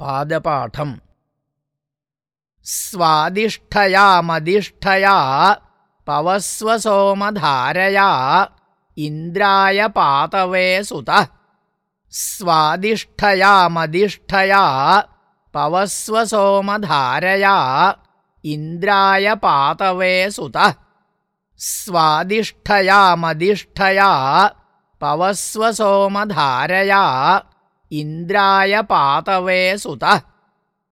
पादपाठम्। स्वादिष्ठयामदिष्ठया पवस्वसोमधारया इन्द्राय पातवे सुतः। स्वादिष्ठयामदिष्ठया पवस्वसोमधारया इन्द्राय पातवे सुतः। स्वादिष्ठयामदिष्ठया पवस्वसोमधारया इन्द्राय पातवे सुतः